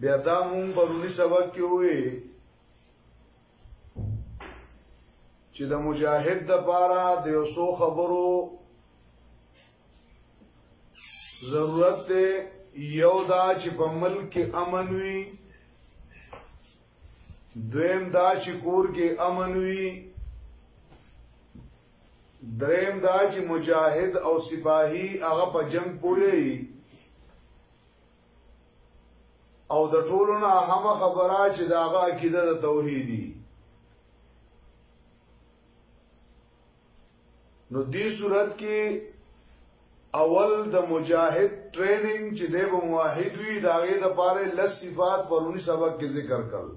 بیا دا مون پرونی سبق کې وې چې د مجاهد د پاره د یو څو خبرو ضرورت دی یو دا چې په ملک کې امن وي دویم دا چې کور کې امن وي دریم دا چې مجاهد او سپاهی هغه په جنگ پوي او د ټولو نه هم خبره چې دا غا عقیده د توحیدی نو دې صورت کې اول د مجاهد ټریننګ چې د موحد وی داغه د پاره لس صفات پرونی سبق کې ذکر کړل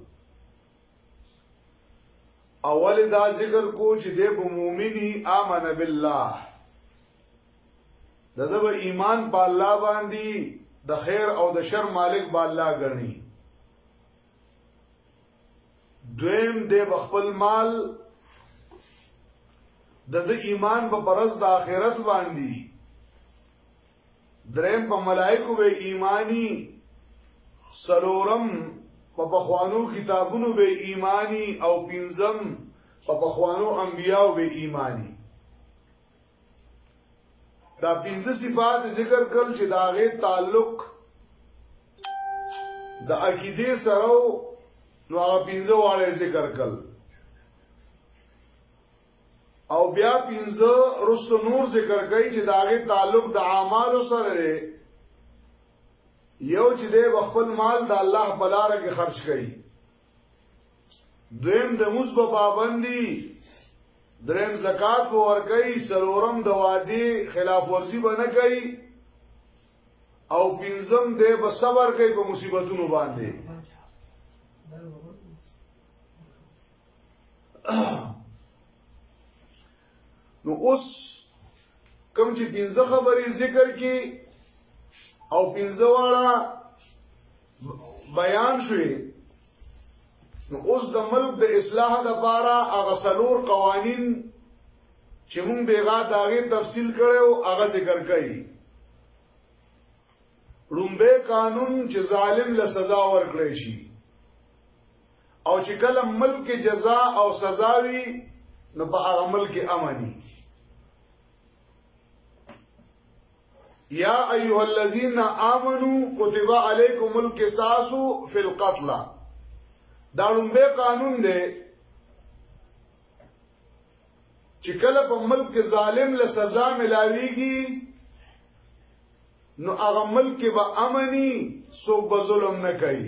اول دا ذکر کو چې د مومنی امن بالله د دغه ایمان په الله باندې د خیر او د شر مالک به الله ګڼي دویم د خپل مال د د ایمان په پرز د آخرت باندې دریم په ملائکو به ایمانی سلورم په بخوانو کتابونو به ایمانی او پنځم په بخوانو انبیاو به ایمانی دا پنځه صفات ذکر کړل چې دا غي تعلق د عقیده سره نو هغه پنځه واړه ذکر کړل او بیا پنځه رست نور ذکر کوي چې دا غي تعلق د اعمالو سره دی یو چې د خپل مال د الله بلاره کې خرج کړي دویم د موز په پابندي دریم زکات به ورکړي سلورم د وادي خلاف ورزي به نه کوي او پنځم د به صبر کوي په مصیبتونو باندې نو اوس کوم چې پنځه خبرې ذکر کی او پنځه واړه بیان شوې نو اوس د ملک د اصلاح لپاره هغه سلور قوانین چې مونږ بیغا داغه تفصیل کړو هغه ذکر کړي رومبه قانون چې ظالم له سزا ورکړي شي او چې کله ملک جزا او سزا وي نو په هغه ملک امني یا ایها الذین آمنو کتب علیکم القصاص فی القتل دا لومبه قانون دی چې کله په ملک ظالم له سزا ملاويږي نو هغه ملک به امني سو به ظلم نه کوي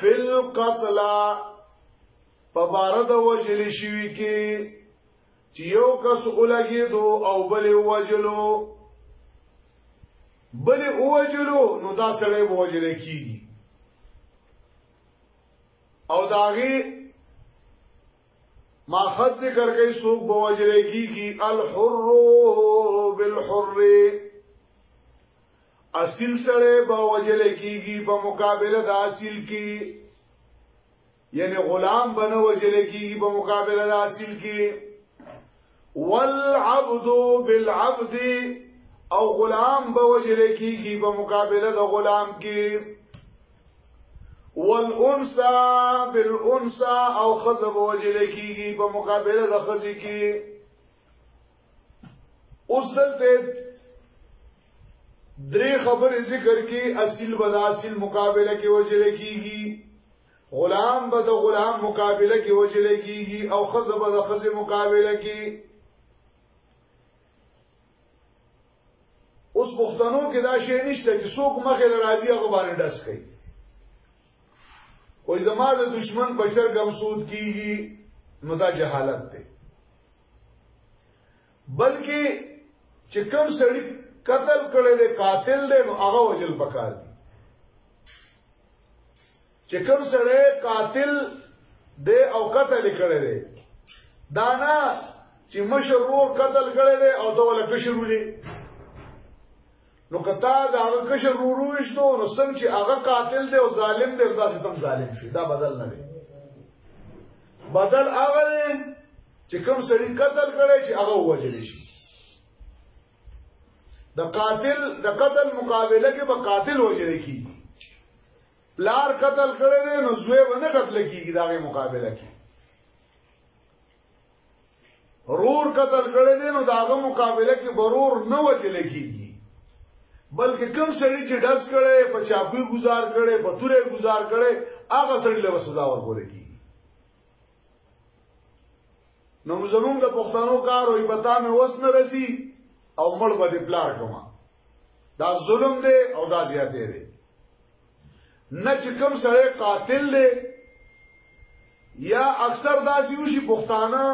فی القتل په بار د وجل شوی کې چې یو کس ولګي دو او بل وجلو بل وجلو نو دا سړی وجل کیږي او داغي ما خص ذکر کوي سوق بوجل کیږي الحر بالحر اصیل سره به وجل کیږي په مقابله د اصیل کې یعنی غلام بنه وجل کیږي په مقابله د اصیل کې والعبد بالعبد او غلام به وجل کیږي په مقابله د غلام کې والانسا بالانسا او خزب وجل کیږي په مقابله د خزې کې اوس دلته درې خبرې ذکر کې اصل به د اصل مقابله کې وجل کیږي غلام به د غلام مقابله کې وجل کیږي او خزه به د خزه مقابله کې اوس پښتنو کې دا شی نشته چې څوک مخې لراځي هغه باندې ډس کوي وای زما د دشمن بچر غمسود کیږي نو دا جهالت دی بلکې چې کوم سړی قتل کړي دی قاتل دی نو هغه وجل پکار دی چې کوم سړی قاتل دی او قتل کړي دی دا نه چې مشرور قتل کړي دی او دوله کشرو دی نو کتا دا هغه کشر رورو وشتو نو څنګه چې هغه قاتل دی او ظالم دی دا ختم ظالم شي دا بدل نه دی بدل هغه دی چې کوم سړی قتل کړي چې هغه وجل شي د قاتل د قتل مقابله کې به قاتل وجل کی پلار قتل کړي نو زوی باندې قتل کیږي داغه مقابله کې رور قتل کړي دي نو داغه مقابله کې برور نه وجل کیږي بلکې کم سړی چې داس کړي په چاپی گزار کړي په توره گزار کړي هغه سړی له سزا ورکول کیږي نو زمونږ د پښتنو کار وي پتا مې وس نه رسی او مړ به دې پلار کومه دا ظلم دی او دا زیاته دی نه چې کوم سره قاتل دی یا اکثر داسې وشي پښتانه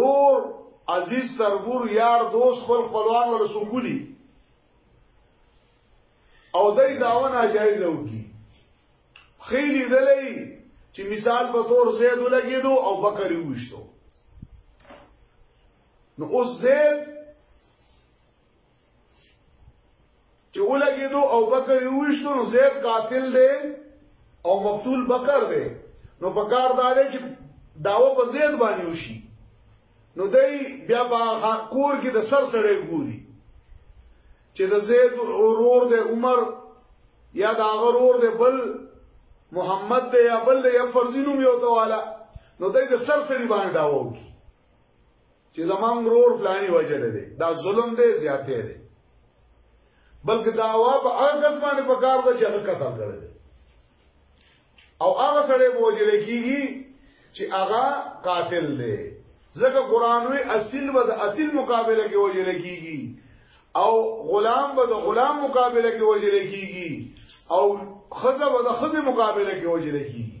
رور عزیز تربور یار دوست خپل خپلوان ول سوکولي او دای داوا ناجایز وکي خېلی دلې چې مثال په تور زید لګیدو او بکر وشتو نو اوس زید چې ولګېدو او بکر یې وشتو نو زید قاتل دی او مقتول بکر دی نو پکار دا دی چې داو په زید باندې وشي نو دی بیا په کور کې د سر سړې ګوري چې د زید اورور د عمر یا د هغه اورور د بل محمد دی یا بل یا فرزینو یو تواله نو دای د سر سړي باندې داوو کی چې زمام رور فلانی وجل دی دا ظلم دی زیاته دی بلکې دا واب هغه کس باندې په کار ده چې هغه قتل کړی دی او هغه سره بوجل کیږي چې هغه قاتل دی ځکه قران وی اصل و د اصل مقابله کې وجل کیږي او غلام به د غلام مقابله کې وجل کیږي او خزه به د خزه مقابله کې وجل کیږي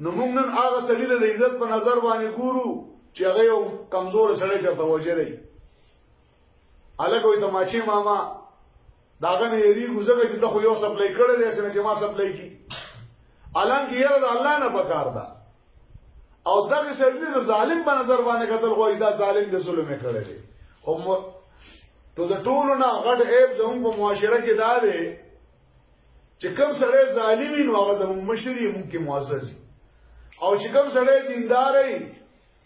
نو موږ نن هغه سړي له عزت په نظر باندې ګورو چې هغه یو کمزور سړی چرته وجري الګ وي ته ماچی ماما داغه نه یری ګوزګه چې ته خو یو سپلای کړل دی چې ما سپلای کی الان کې یره د الله نه پکار ده او دغه سړي د ظالم په نظر باندې قتل غوې دا ظالم د ظلم کړی دی هم ته د ټولو نه غټ عیب زموږ په معاشره کې دا دی چې کوم سړی ظالم وي نو هغه زموږ مشر یې موږ کې معزز او چې کوم سړی دیندار وي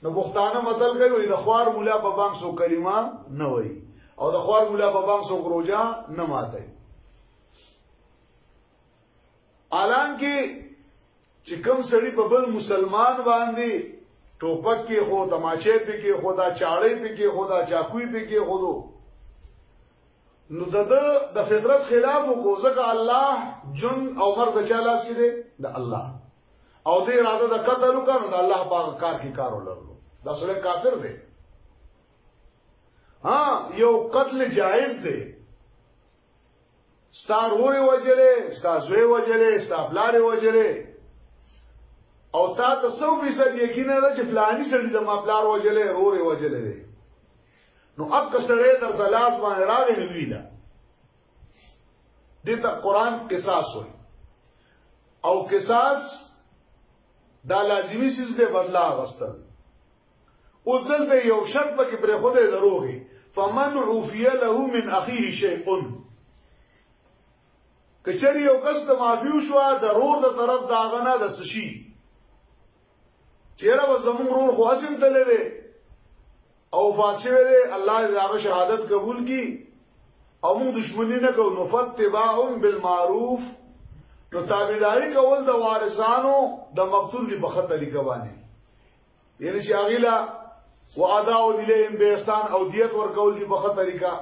نو پښتانه متل کوي د خوار مولا په بام سو کلمه نه وایي او د خوار مولا په بام سو روزه نه ماته الان کې چې کوم سړی په بل مسلمان باندې ټوپک کې خو تماچې پکې خو دا چاړې پکې خو دا چاکوي پکې خو دو نو د د فطرت خلاف کو ځکه الله جن او مرګ د چا لاس کې دی د الله او دې اراده د قتل وکړو د الله پاک کار کې کار ولرلو دا سره کافر دی ها یو قتل جائز دی ستار وری وجلې ستا زوی وجلې ستا بلار وجلې او تا ته 100% یقین لري چې فلانی سړي زما بلار وجلې رورې وجلې نو اک سړی در تلاس باندې راغی نو ویلا دته قران قصاص وي او قصاص دا لازمی سیز دی بدلا غستل او دلته یو شرط پکې پر خوده دروغي فمن عفی له من اخیه شیء کچری یو کس د معافیو شو د رور د طرف دا غنا د سشي چیرې و زمون رور خو اسیم تللی او وفات شوی دی الله دې هغه شهادت قبول کړي او موږ دښمنی نه کوو نفت تباهم بالمعروف نو تابعداري کول د وارثانو د مقتول دی په خطر طریقه باندې یعنی چې هغه لا وعده او الیهم به احسان او دیت ور کول دی په خطر طریقه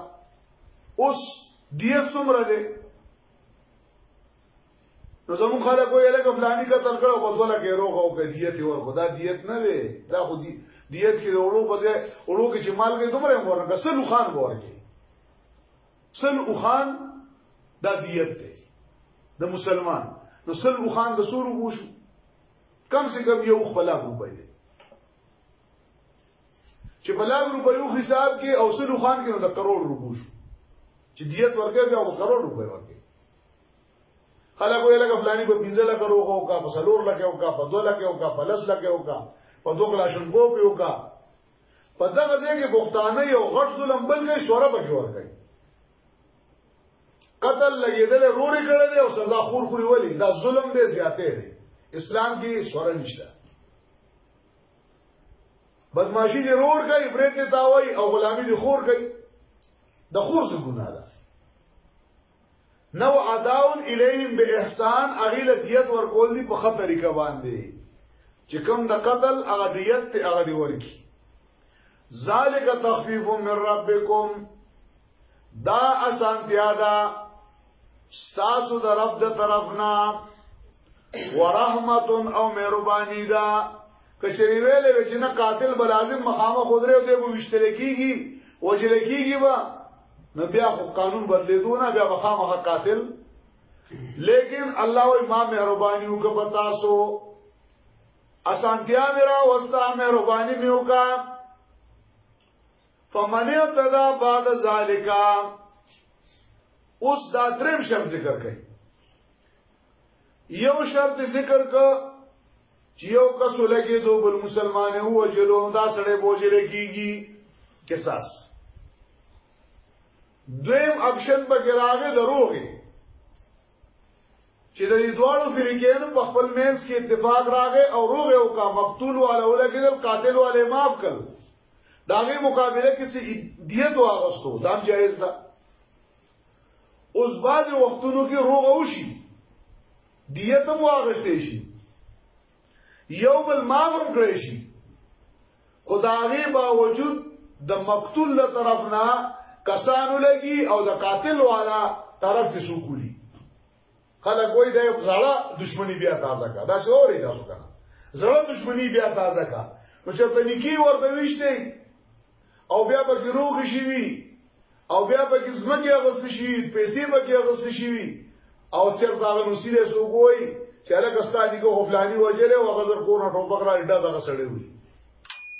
اوس دیت څومره دی نو زمون خلک وې لکه فلانی قتل کړو په ځوله کې روغ او کدیت ور خدا دیت نه دی دا خو دی دیت کې وړو په ځای وړو کې چې مال کې دومره ورنګ سل خان ورګي سل خان دا دیت دی د مسلمان نو سل خان د سورو بوشو کم سے کم یو خلا روپې دی چې په لاګ روپیو حساب کې او سل خان کې نو د کروڑ روپو شو چې دیت ورکه بیا او کروڑ روپې ورکه خلک ویل لکه فلانی په 15 لک روغه او کا په سلور لک او کا په 2 لک او کا په لس لک او کا په دوه کلاشن کو پیو کا په دغه ځای کې بوختانه یو غټ ظلم بل کې سوره بجور کوي قتل لګیدل روري کړل او سزا خور خوري ولي دا ظلم دی زیاته دی اسلام کې سوره نشته بدمعشی دی رور کوي برېټ تاوي او غلامي دی خور کوي د خور څه ګناه ده نو اداون الیهم به احسان اغیل دیت ورکول دی په خطر طریقه باندې چې کوم د قتل هغه دیت ته هغه دی ورکی ذالک تخفیف من ربکم دا اسانتیا ده ستاسو د رب د طرفنا ورحمت او مهرباني دا کچری ویلې وی چې نه قاتل به لازم مخامه خضره او دی به وشتل کیږي وجل کیږي با نو بیا خو قانون بدلیدو نه بیا مخامه قاتل لیکن الله وی ما مهرباني وک پتا سو اسانتیا میرا وستا مهرباني میوکا فمن اتدا بعد ذالکا اوس دا دریم شرط ذکر کړي یو شرط ذکر کا چې یو کس لګي دو بل مسلمان هو جلو دا سړی بوجره کیږي قصاص دویم اپشن به ګراغه دروغي چې د دوالو فریقینو په خپل مینس کې اتفاق راغې او روغ او کا مقتول والا ولګیدل قاتل والے معاف کړ داغه مقابله کې سي دیت واغستو دا جایز ده اوس بعد وختونو کې روغ او شي دیت هم واغشته شي یو بل مام هم کړی شي خدای باوجود د مقتول له طرف نه کسانو لګي او د قاتل والا طرف کې سوکولي خلک وای دا یو زړه دښمنی بیا تازه کا دا څه اوري تاسو کنه زړه دښمنی بیا تازه کا نو چې په نکی ورته وشته او بیا به روغ شي وي او بیا به زمکه غوښته شي وي پیسې به کې غوښته شي وي او تر دا نو سیره سو کوی چې هغه ستاسو کو خپلانی وجره او غزر کور ټوپک را ډډه ځغه سړی وي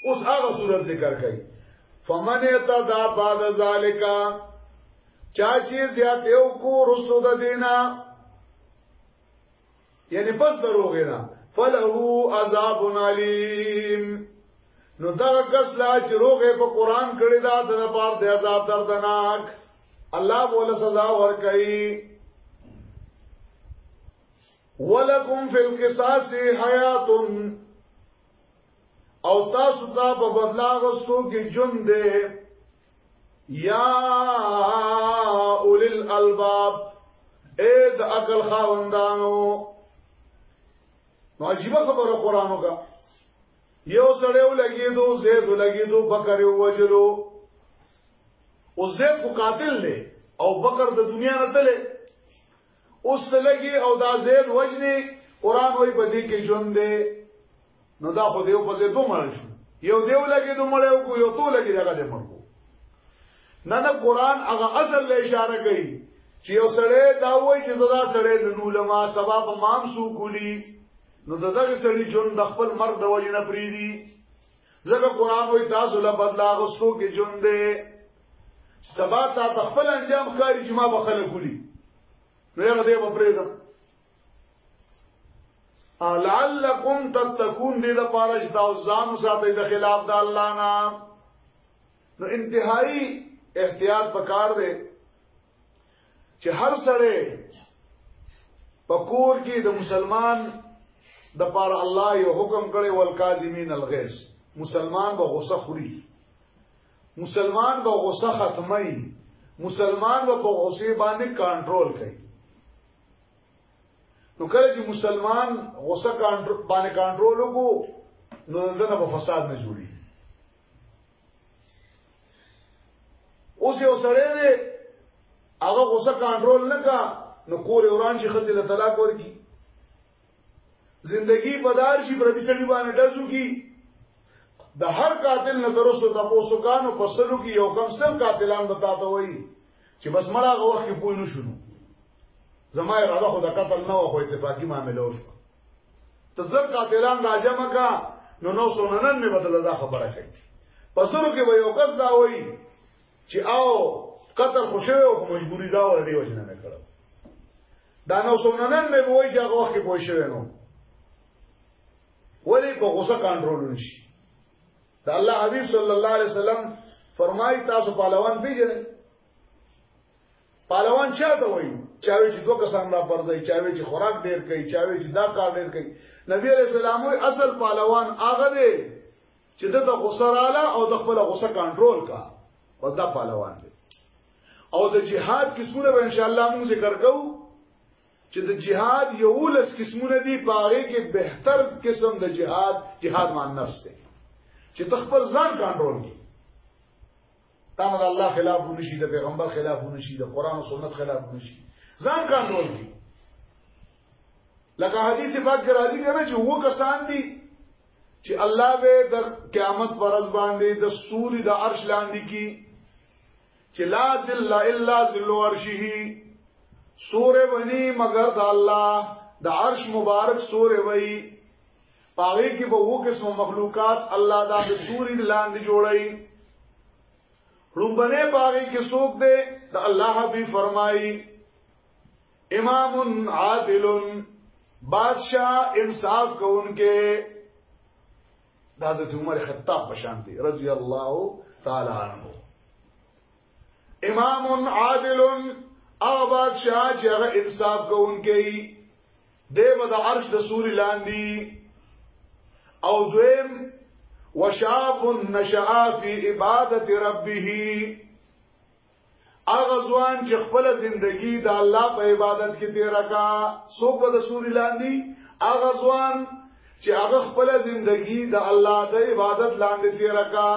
اوس هغه صورت ذکر کړي فمن یتدا بعد ذالک چا چې زیات یو کو رسو د دینا یعنی پس دروغه نه فله عذاب علیم نو دا کس لا چې روغه په قران کړي دا د پاره د عذاب دردناک الله بوله سزا ور کوي ولکم فی القصاص حیات او تاسو ته په بدلا غستو کې جون دی یا اولی الالباب اید اقل خاوندانو نو عجیبه خبره قرانو کا یو سړیو لګیدو زید لګیدو بکر وجلو او زید کو قاتل دی او بکر د دنیا نه تله اوس ته لګي او دا زید وجنی قران وای په دې کې ژوند دی نو دا خو دیو پسې دوه مړ شو یو دیو لګي دوه مړ یو کو یو تو لګي دغه دې مړ کو نه نه قران هغه اصل له اشاره کوي چې یو سړی دا وای چې زدا سړی نو لما سبب مام سو کولی نو دغه سړی جون د خپل مرګ د وجې نه پریدي ځکه قران وای تاسو له بدلا غستو کې جون دی چې سبا تا په خپل انجام کاری چې ما به خلک ولي نو هغه دې په پریزم لعلکم تتقون دې د پاره چې تاسو ځان ساتئ د خلاف د الله نه نو انتهایی احتیاط پکار دی چې هر سړی په کور کې د مسلمان د پاره الله یو حکم کړي والکاظمین الغیظ مسلمان به غوسه خوري مسلمان به غصه ختمي مسلمان به په غصه باندې کنټرول کوي نو کله چې مسلمان غصه کنټرول باندې کنټرول وکړو نو دنه په فساد نه جوړي اوس یو سړی دی هغه غصه کنټرول نه کا نو کور وران شي خځه له طلاق ورکی زندگی په دار شي پردي سړي باندې ډزو کی د هر قاتل نه درسو د پوسو کانو په سلو کې یو کم سل قاتلان بتاته وایي چې بس مړه غو وخت کې پوه نه شونو زما اراده خو د قتل نه و خو اتفاقی معاملې وشو ته زر قاتلان راجم کا نو نو سوننن می بدل دا خبره کوي پسرو کې به یو کس دا وایي چې آو قتل خوشوي او مجبوری دا ور دی وجنه دا نو سوننن مې وای چې هغه وخت کې پوه شوی نو ولی په غوسه کنټرول نشي دا الله حبيب صلی الله علیه وسلم فرمایي تاسو پهلوان پیژنئ پهلوان چا ته وایي چاوي چې دوه کسان را پرځي چاوي چې خوراک ډیر کوي چاوي چې دا کار ډیر کوي نبی علیہ السلام اصل پهلوان هغه دی چې د غصه رااله او د خپل غصه کنټرول کا او دا پهلوان دی او د جهاد قسمونه به ان شاء الله موږ ذکر کوو چې د جهاد یو لس قسمونه دي باغې کې بهتر قسم د جهاد جهاد مان نفس دی چې تخبر ځان کنټرول کی دا نه الله خلاف ونشي د پیغمبر خلاف ونشي د قران او سنت خلاف ونشي ځان کنټرول کی لکه حدیث پاک کې راځي کنه چې وو کسان دي چې الله به د قیامت پر ورځ باندې د سوري د عرش لاندې کی چې لا ذل الا ذل عرشه سوره ونی مگر د الله د عرش مبارک سوره وی پاره کې به وو قسم مخلوقات الله دا د سوري لاندې جوړي روبنه پاره کې څوک دی د الله حبيب فرمایي امام عادل بادشاہ انصاف کوونکې دا د عمر خطاب پشان دی رضی الله تعالی عنہ امام عادل او بادشاہ چې هغه انصاف کوونکې دی به د عرش د سوري لاندې او دویم وشاب نشآ فی عبادت ربه هغه ځوان چې خپل زندگی د الله په عبادت کې تیر کا سو په د سوري لاندې هغه ځوان چې هغه خپل زندگی د الله د عبادت لاندې تیر کا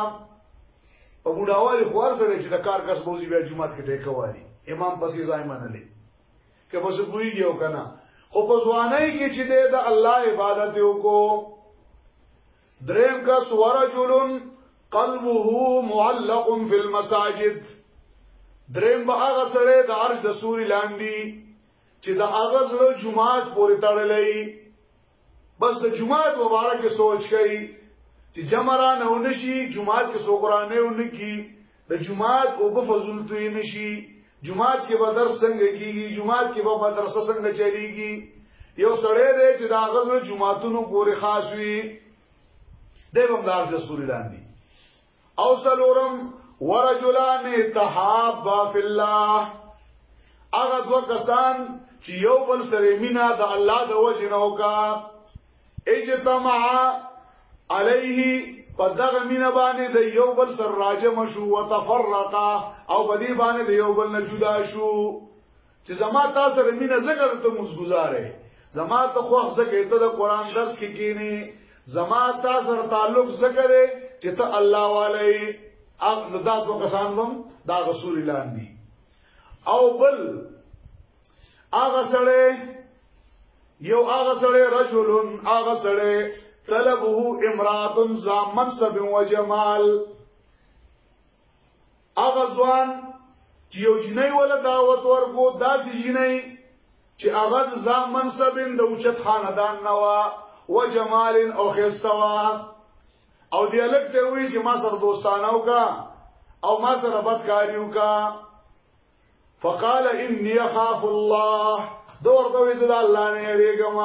په بډاوالي خوار سره چې د کار کس بوزي بیا جمعات کې ټیکه واري امام پسې ځای منلې که په سبوي یو کنه خو په ځواني کې چې د الله عبادت وکړو دریم کس ورجل قلبه معلق فی المساجد دریم به هغه سره د عرش د سوري لاندې چې د هغه زړه جمعات پورې تړلې بس د جمعات مبارک سوچ کوي چې جمرا نه ونشي جمعات کې سو قران نه ونکي د جمعات او په فضل توی نشي جمعات کې به درس څنګه کیږي جمعات کې به مدرسه څنګه چلیږي یو سړی دی چې دا غزل جمعاتونو پورې خاص وي دیوم دار جسوري لاندې او سلورم ورجلان تحابا فی الله هغه دوه کسان چې یو بل سره مینا د الله د وجه نه وکړه اجتمع علیه پدغ مین باندې د یو بل سر راجم شو وتفرقا او بدی باندې د یو بل نه جدا شو چې زما تاسو سره مینه زګر ته مزګزارې زما ته خو زګې ته د قران درس کې کینی زما تاسو سره تعلق زګرې چې ته الله والي او دا دوه کسان هم دا رسول الله دی او بل هغه سره یو هغه سره رجلن هغه سره طلبه امرات ذا منصب و جمال هغه ځوان چې یو جنۍ ولا دعوت ورکو داسې جنۍ چې هغه ځا منصبین د اوچت خاندان نوا و جمال او خستوا او دی الک ته وی چې ما سره دوستانه وکا او ما سره بدکاری وکا فقال اني اخاف الله دور ته وې زړه الله نه یریګم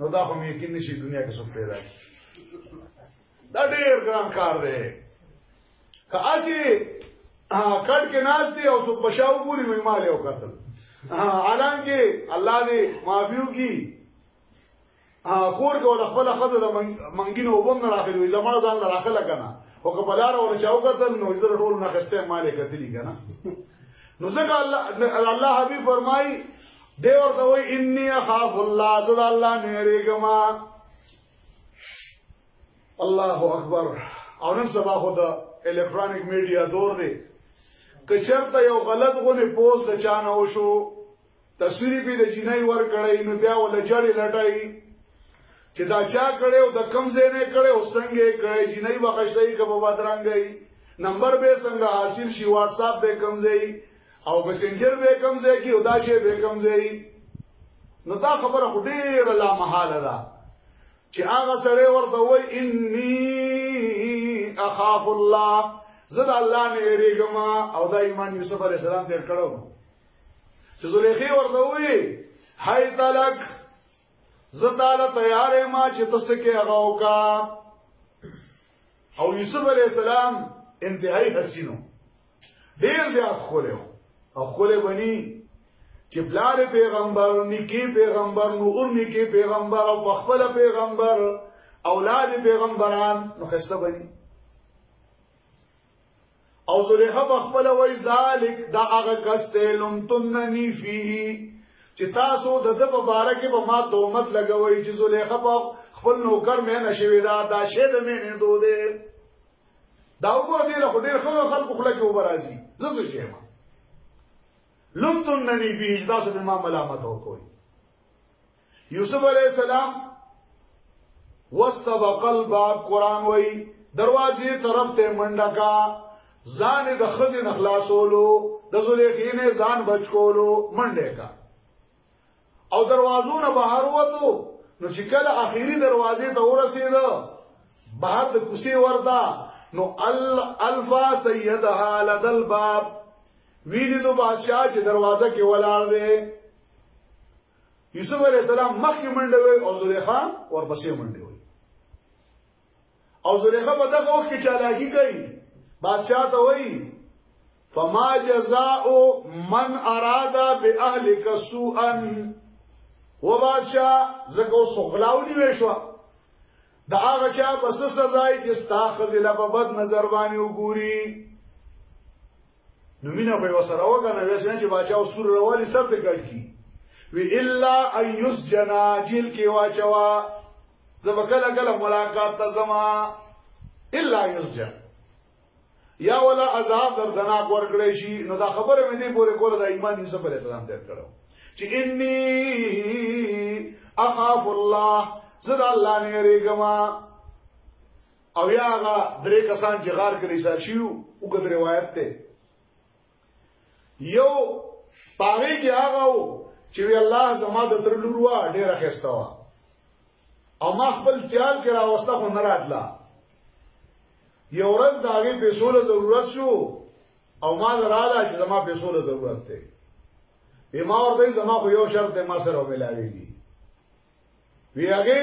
نو دا هم یقین نشي دنیا کې څوک پیدا کی دا ډیر ګران کار دی که اسی کټ کې ناس دی او څوک بشاو پوری مې مال یو قتل حالانکه الله دې معافیو کی کور کې ول خپل خزه د منګینو وبم نه راخلوي زمړ ځان نه راخله کنه او که بلار ول چاو کتل نو زر ټول نه خسته مالک کتلی کنه نو ځکه الله الله حبيب فرمای دی ورته وای انی اخاف الله صدا الله نه ریګما الله اکبر او نن سبا خو د الکترونیک میډیا دور دی که چرته یو غلط غونې پوز د چانه وشو تصویری په د جنای ور کړی نو بیا ول جړې لټای چې دا چا کړي او د کم ځای نه کړي او څنګه کړي جنای بخښتای کبه بدرنګي نمبر به څنګه حاصل شي واتس اپ به کم ځای او مسنجر به کم ځای کې او دا شی به کم ځای نو دا خبره خو ډیر لا محاله ده چې هغه سره ورته وای انی اخاف الله زه د الله نه یریږم او دا ایمان یوسف علی السلام تیر کړو چې زلیخی ورته وی هاي تلک زتاله تیارې ما چې تاسو کې هغه وکا او یوسف علی السلام انتهایی حسینو ډیر زیات خوله او خوله بنی چې بلار پیغمبر نکی پیغمبر نور نکی پیغمبر او بخبل پیغمبر اولاد پیغمبران نو خسته بنی او زلیخه په خپل وای ذالک دا هغه کس ته لمتننی فيه چې تاسو د د په باره کې په ما تهمت لګوي چې زلیخه په خپل نوکر مې نشوي دا دا شه د مې نه دوده دا وګوره دې له ډېر خلکو خلکو خلک وبراځي زه څه شم لمتننی فيه دا څه به ما ملامت وکوي یوسف علی السلام واستبق الباب قران وای دروازې طرف ته منډه کا ځان د خزین خلاصولو د زلیخین ځان بچ کولو منډه کا او دروازو نه بهر وته نو چې کله اخیری دروازې ته ورسید بهر د کوسي وردا نو الفا سیدها لدل باب ویلی دو بادشاہ چې دروازه کې ولاړ دی یوسف علی السلام مخکې منډه وي او زلیخا ورپسې منډه وي او زلیخا په دغه وخت کې چالاکی کوي بادشاہ ته وایي فما جزاء من اراد باهلک سوءا و بادشاہ زکو سغلاونی وشو دا هغه چا بس سزا چې ستا خزله په بد نظر باندې وګوري نو مینه به وسره وګنه وې څنګه چې باچا او سور روالي سر ته کړ کی وی الا ايس جنا جیل کې واچوا زب کله کله ملاقات ته زما الا ايس جن یا ولا عذاب دردناک ورکړې شي نو دا خبره مې دې پورې کوله د ایمان یوسف علی السلام ته کړو چې انی اخاف الله زدا الله نه ریګما او یا هغه درې کسان چې غار کې ایثار شیو او کده روایت ته یو پاره کې هغه او چې وی الله زما د تر لور وا ډیر خسته وا او ما خپل تیار کې راوسته خو نه راتلا یو ورځ دا غي پیسو له ضرورت شو او ما رااله چې زما پیسو له ضرورت ته به ما ورته زما خو یو شرط ما سره ولاویږي وی هغه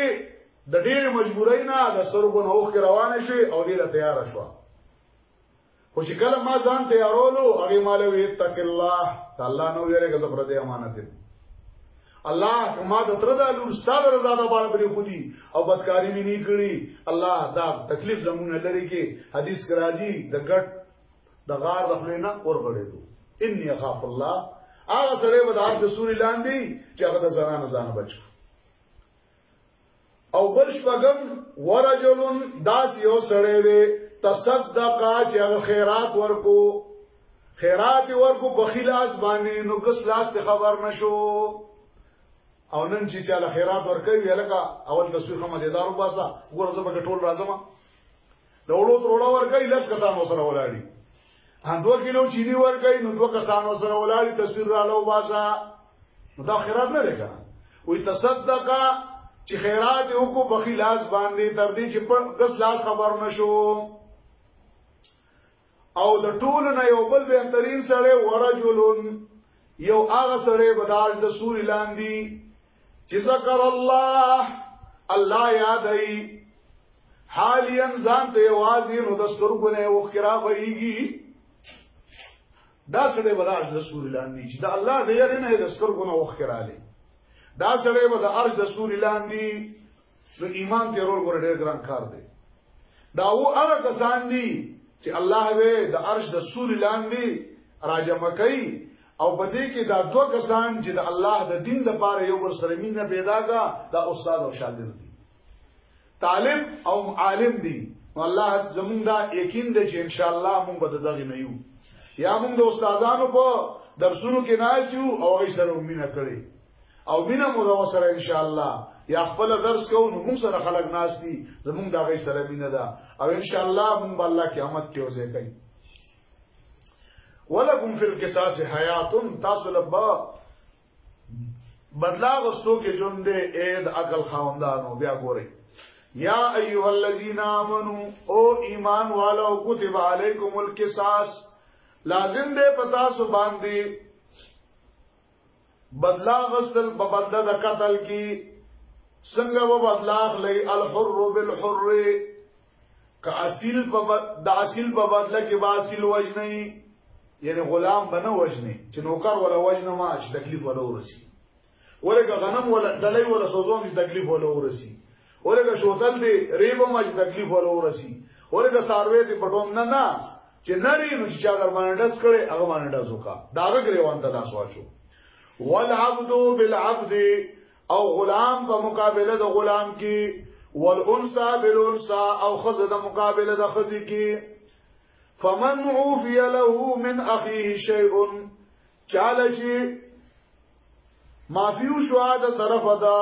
د ډېر مجبورۍ نه د سرګو نوخ کې روان شي او دې لا تیار شو خو چې کله ما ځان تیارولو هغه مال وی تک الله تعالی نو ویره که زبر دې امانت دې الله کما د تر د لور ستاد رضا د بار پرې خودي او بدکاری مې نه کړی الله دا تکلیف زمونه لري کې حدیث کراځي د ګټ د غار د خلینا اور غړېدو ان يخاف الله هغه سره به د عرض سوري لاندې چې هغه د زنانه ځان بچو او بل شپغم ورجلن داس یو سړی وي تصدقا چې خیرات ورکو خیرات ورکو په خلاص باندې نو کس لاس ته خبر نشو او نن چې چاله خیرات ورکوي لکه اول تصویر کوم دې دارو باسا وګوره زما ټول راځم د وړو تروړه ورکړي لس کسان وسره ولاړي ان دوه کیلو چینی ورکړي نو دوه کسان وسره ولاړي تصویر را لو باسا دا خیرات نه لګا وي تصدقا چې خیرات یو کو بخی لاس باندې تر دې چې په غس لاس خبر نشو او د ټول نه یو بل بهترین سره ورجلون یو هغه سره بداج د سوري لاندې چې ذکر الله الله یاد ای حالی انسان ته وازی نو د سترګو نه وخرا ویږي دا سړی به د عرش د سوري لاندې چې د الله د یری نه د سترګو نه وخرا لې دا سړی به د عرش د سوري لاندې نو ایمان تیرول ګور ډیر ګران کار دی دا و هغه کسان دي چې الله به د عرش د سور لاندې راجمع کوي او په دې کې دا دوه کسان چې د الله د دین د پاره یو بل سره مين نه پیدا کا دا استاد او شاګرد دي طالب او عالم دي نو الله زمونږ دا یقین دی چې ان شاء الله مونږ به دغه نه یو یا مونږ د استادانو په درسونو کې ناز یو او غي سره مين کړی او مینه مو دا سره ان شاء الله یا خپل درس کو نو موږ سره خلق ناس دي زموږ دا غي سره مینه ده او ان شاء الله موږ به الله قیامت کې وځي کوي ولکم فی القصاص حیات تاسو لبا بدلا غستو کې جون دې اید عقل خواندانو بیا ګورئ یا ایها الذین آمنو او ایمان والو کتب علیکم القصاص لازم دې پتا سو باندې بدلا غسل په بدله د قتل کې څنګه و بدلا اخلي الحر بالحر که اصل په د اصل په بدله کې با اصل وجنه یعنی غلام بنه وجنه چې نوکر ولا وجنه ما چې تکلیف ولا ورسی ولګه غنم ولا دلای ولا سوزوم چې تکلیف ولا ورسی ورګه شوتل دی ریبه مج تکلیف ولا ورسی ورګه ساروی دی پټوم نه نه چې نری نو چې در باندې داس کړي هغه باندې داس وکا داغه گریوان ته داس واچو والعبد بالعبد او غلام په مقابله د غلام کې والانثى بالانثى او خزه د مقابله د خزه کې فمن عوفي له من اخيه شيء چاله شي معافیو شو د طرف دا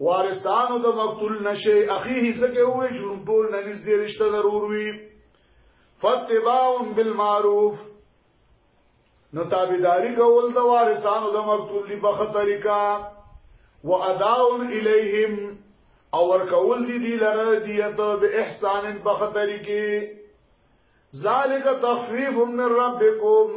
وارثانو د مقتول نشه اخیه زکه وې جوړ ټول نه نږدې رشتہ ضرور وي فتباع بالمعروف نو تابعداري کول د وارثانو د مقتول دی په طریقه و اداء الیهم او ورکول دی دی لره دیت به احسان په طریقه ذالک تخفیف من ربکم